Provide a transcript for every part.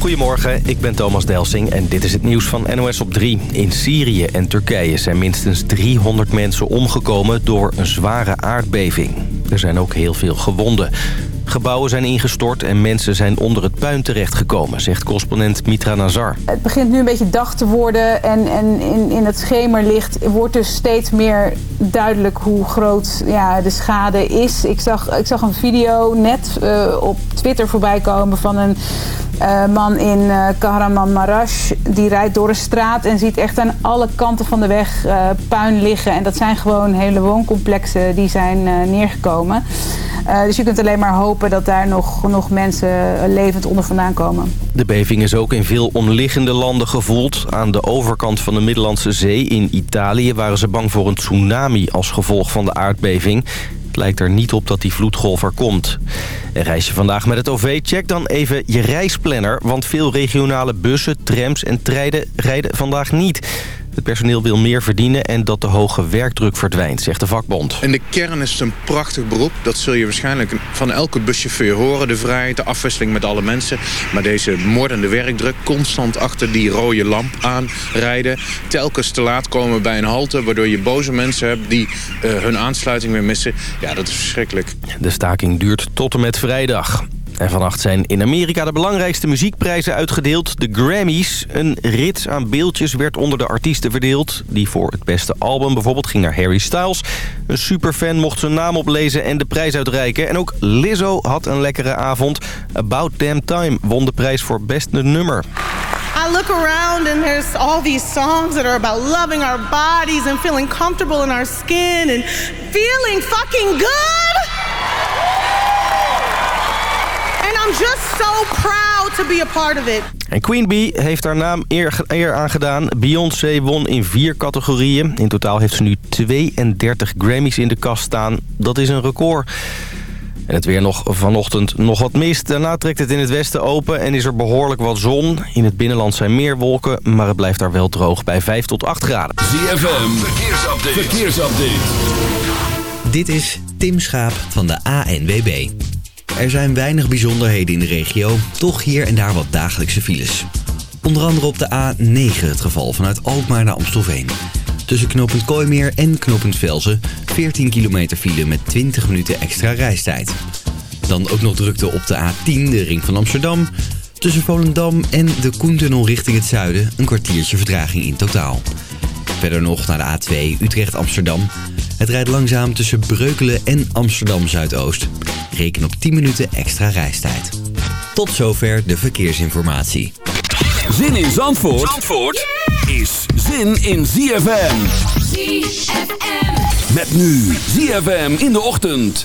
Goedemorgen, ik ben Thomas Delsing en dit is het nieuws van NOS op 3. In Syrië en Turkije zijn minstens 300 mensen omgekomen door een zware aardbeving. Er zijn ook heel veel gewonden. Gebouwen zijn ingestort en mensen zijn onder het puin terechtgekomen, zegt correspondent Mitra Nazar. Het begint nu een beetje dag te worden en, en in, in het schemerlicht wordt dus steeds meer duidelijk hoe groot ja, de schade is. Ik zag, ik zag een video net uh, op Twitter voorbij komen van een uh, man in uh, Kahramanmaraş. Die rijdt door een straat en ziet echt aan alle kanten van de weg puin liggen. En dat zijn gewoon hele wooncomplexen die zijn neergekomen. Dus je kunt alleen maar hopen dat daar nog, nog mensen levend onder vandaan komen. De beving is ook in veel omliggende landen gevoeld. Aan de overkant van de Middellandse Zee in Italië waren ze bang voor een tsunami als gevolg van de aardbeving lijkt er niet op dat die vloedgolf er komt. En reis je vandaag met het OV, check dan even je reisplanner... want veel regionale bussen, trams en treinen rijden vandaag niet... Het personeel wil meer verdienen en dat de hoge werkdruk verdwijnt, zegt de vakbond. In de kern is het een prachtig beroep. Dat zul je waarschijnlijk van elke buschauffeur horen. De vrijheid, de afwisseling met alle mensen. Maar deze moordende werkdruk, constant achter die rode lamp aanrijden. Telkens te laat komen bij een halte, waardoor je boze mensen hebt... die uh, hun aansluiting weer missen. Ja, dat is verschrikkelijk. De staking duurt tot en met vrijdag. En vannacht zijn in Amerika de belangrijkste muziekprijzen uitgedeeld. De Grammys. Een rits aan beeldjes werd onder de artiesten verdeeld. Die voor het beste album bijvoorbeeld ging naar Harry Styles. Een superfan mocht zijn naam oplezen en de prijs uitreiken. En ook Lizzo had een lekkere avond. About Damn Time won de prijs voor beste nummer. I look around and there's all these songs that are about loving our bodies and feeling comfortable in our skin and feeling fucking good. I'm just so proud to be a part of it. En Queen Bee heeft haar naam eer, eer aangedaan. Beyoncé won in vier categorieën. In totaal heeft ze nu 32 Grammys in de kast staan. Dat is een record. En het weer nog vanochtend nog wat mist. Daarna trekt het in het westen open en is er behoorlijk wat zon. In het binnenland zijn meer wolken, maar het blijft daar wel droog bij 5 tot 8 graden. ZFM, verkeersupdate. verkeersupdate. Dit is Tim Schaap van de ANWB. Er zijn weinig bijzonderheden in de regio, toch hier en daar wat dagelijkse files. Onder andere op de A9 het geval vanuit Alkmaar naar Amstelveen. Tussen knooppunt Kooimeer en knooppunt Velzen 14 kilometer file met 20 minuten extra reistijd. Dan ook nog drukte op de A10, de ring van Amsterdam. Tussen Volendam en de Koentunnel richting het zuiden een kwartiertje vertraging in totaal. Verder nog naar de A2 Utrecht-Amsterdam. Het rijdt langzaam tussen Breukelen en Amsterdam-Zuidoost. Reken op 10 minuten extra reistijd. Tot zover de verkeersinformatie. Zin in Zandvoort, Zandvoort is zin in ZFM. ZFM. Met nu ZFM in de ochtend.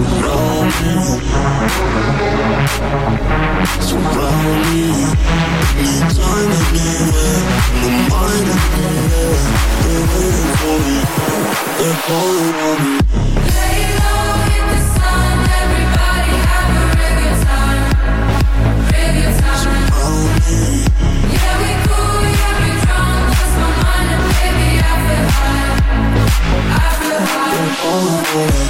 So me, so me, time to be where the mind they're waiting for me. They're calling on me. Lay the sun, everybody have a time, time. Yeah, we cool, yeah, we drunk, lost my mind baby, I feel high, I feel high.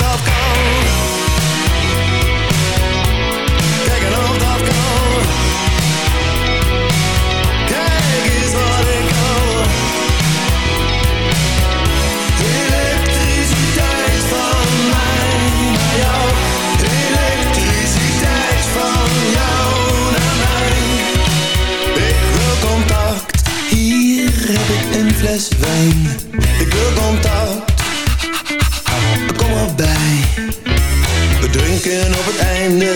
Ik wil contact. Kom erbij. We drinken op het einde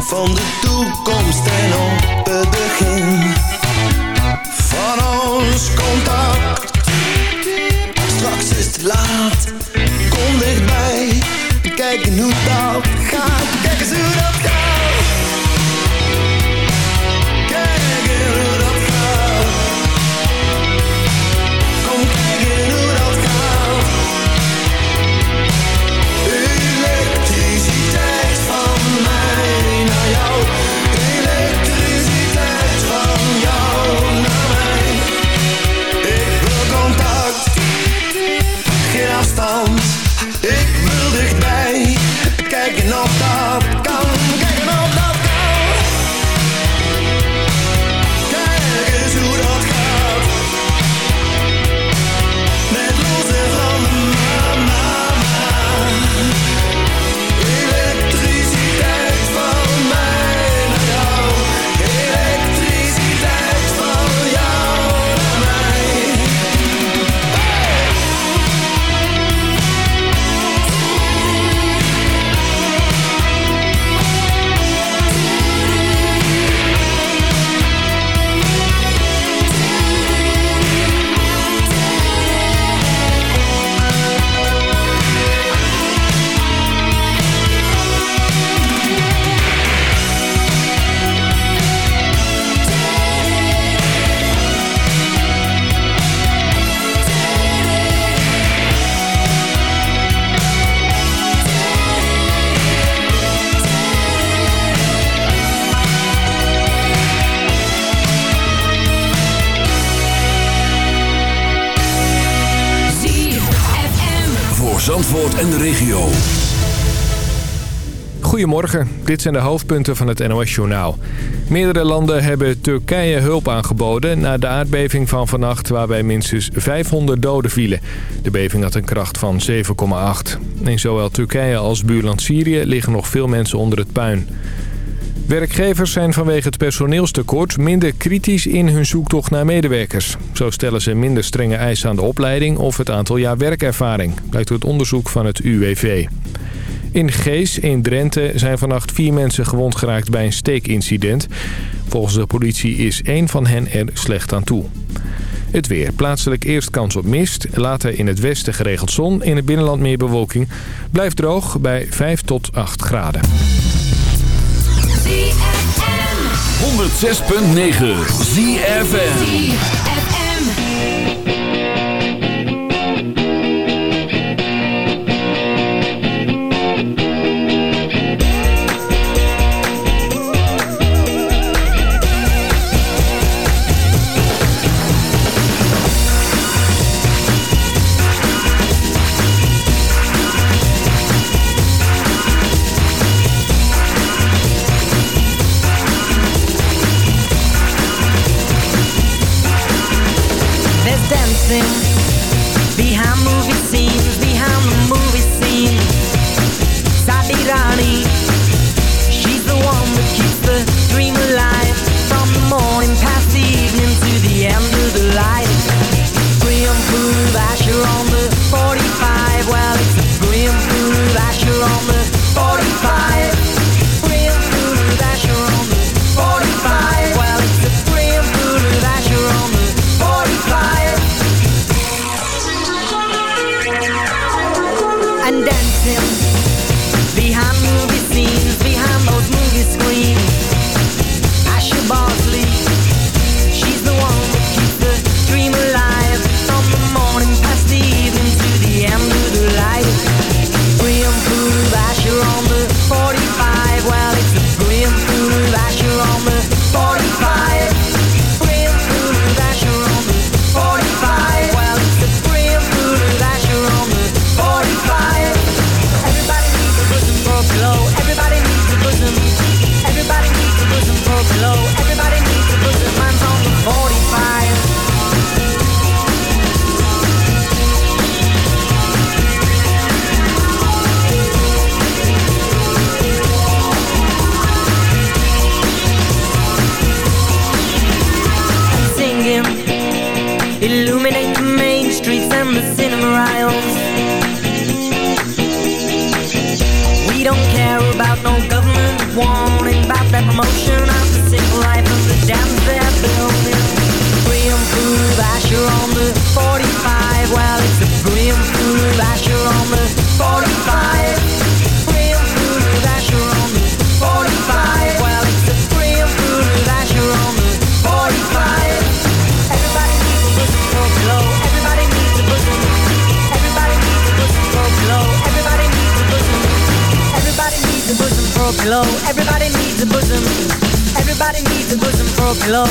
Van de toekomst en op het begin Van ons contact. Straks is het laat. Kom dichtbij. Kijk hoe dat gaat. Kijk eens hoe dat gaat. en de regio. Goedemorgen, dit zijn de hoofdpunten van het NOS-journaal. Meerdere landen hebben Turkije hulp aangeboden... na de aardbeving van vannacht waarbij minstens 500 doden vielen. De beving had een kracht van 7,8. In zowel Turkije als buurland Syrië liggen nog veel mensen onder het puin. Werkgevers zijn vanwege het personeelstekort minder kritisch in hun zoektocht naar medewerkers. Zo stellen ze minder strenge eisen aan de opleiding of het aantal jaar werkervaring, blijkt uit onderzoek van het UWV. In Gees in Drenthe zijn vannacht vier mensen gewond geraakt bij een steekincident. Volgens de politie is één van hen er slecht aan toe. Het weer. Plaatselijk eerst kans op mist. Later in het westen geregeld zon. In het binnenland meer bewolking. Blijft droog bij 5 tot 8 graden. 106.9 ZFN low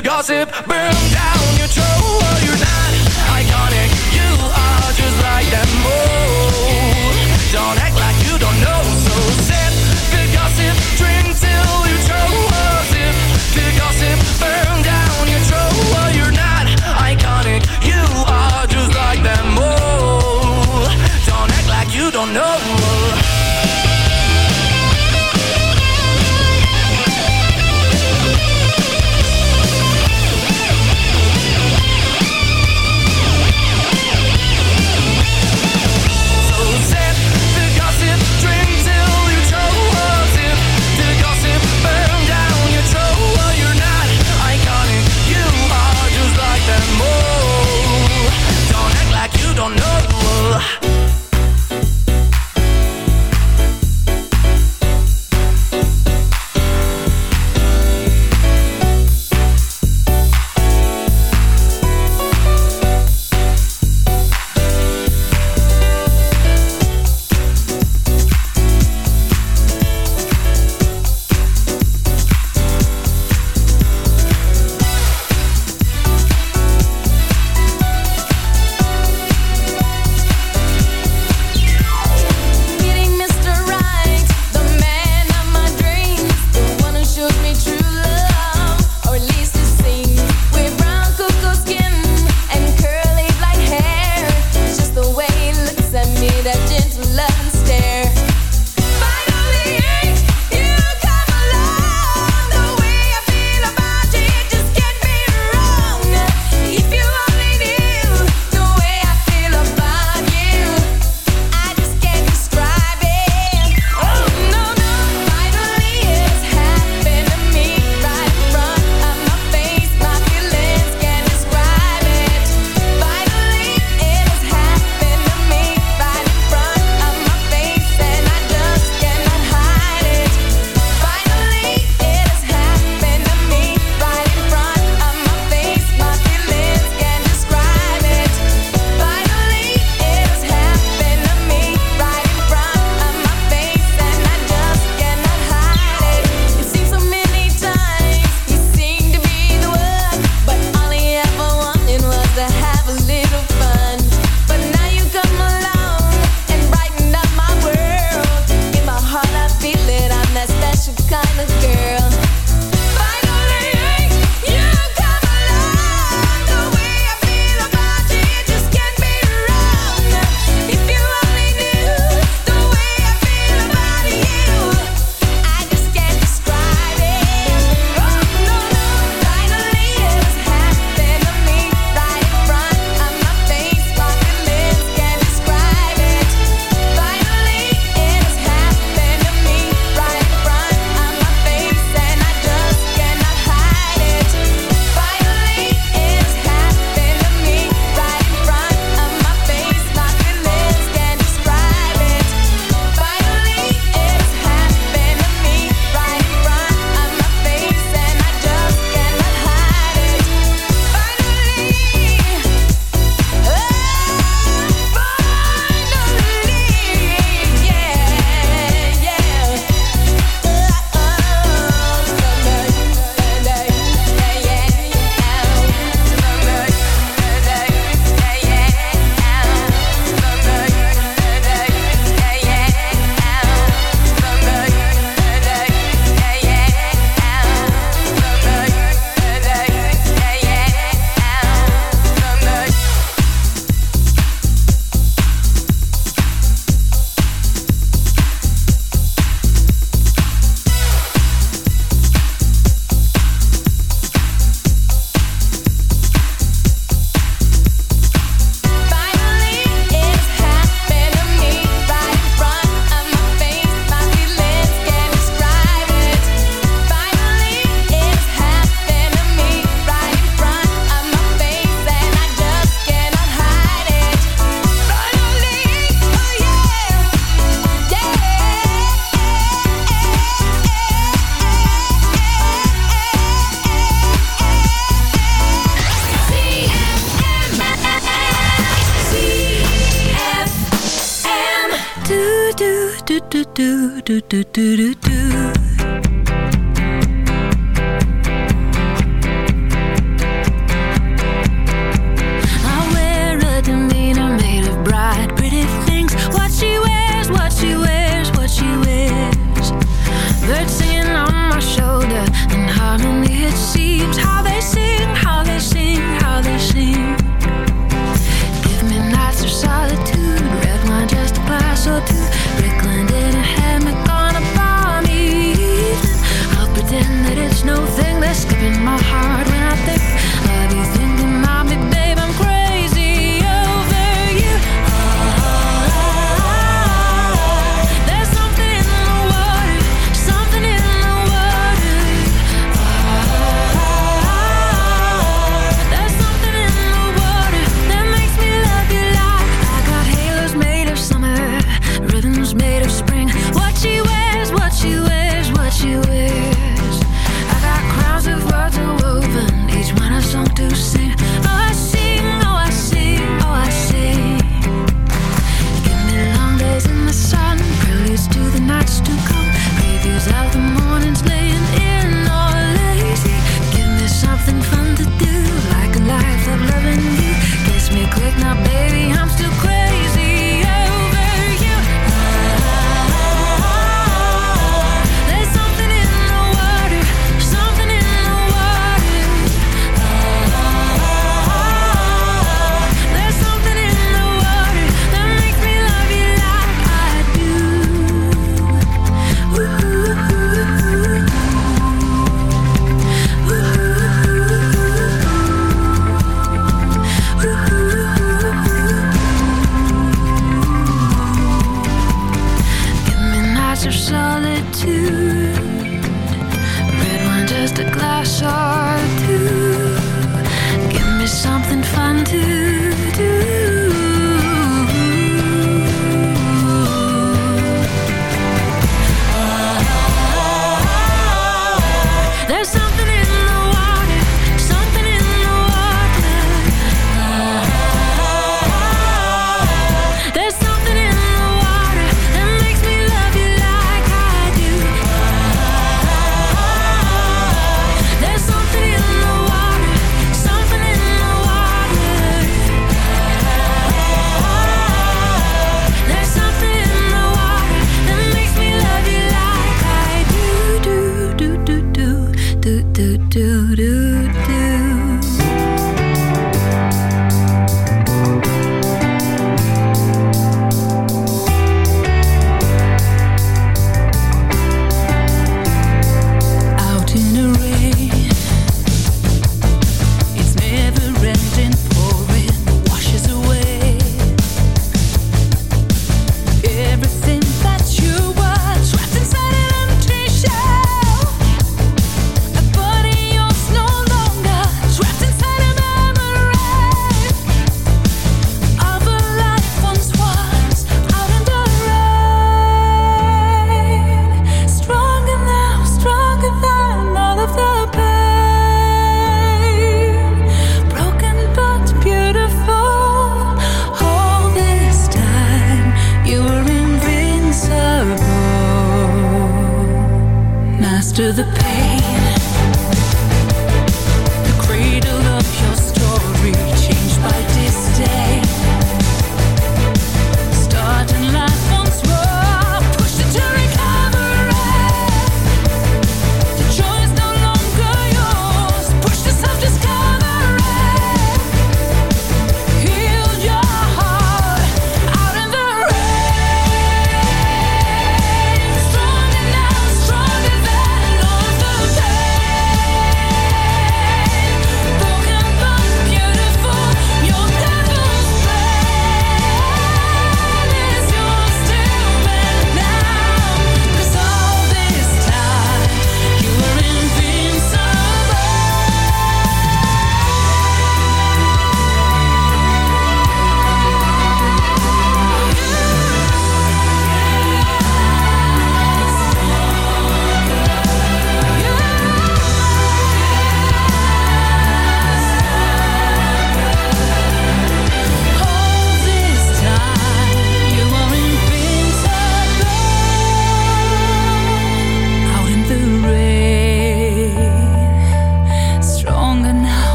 gossip, burn down your throat.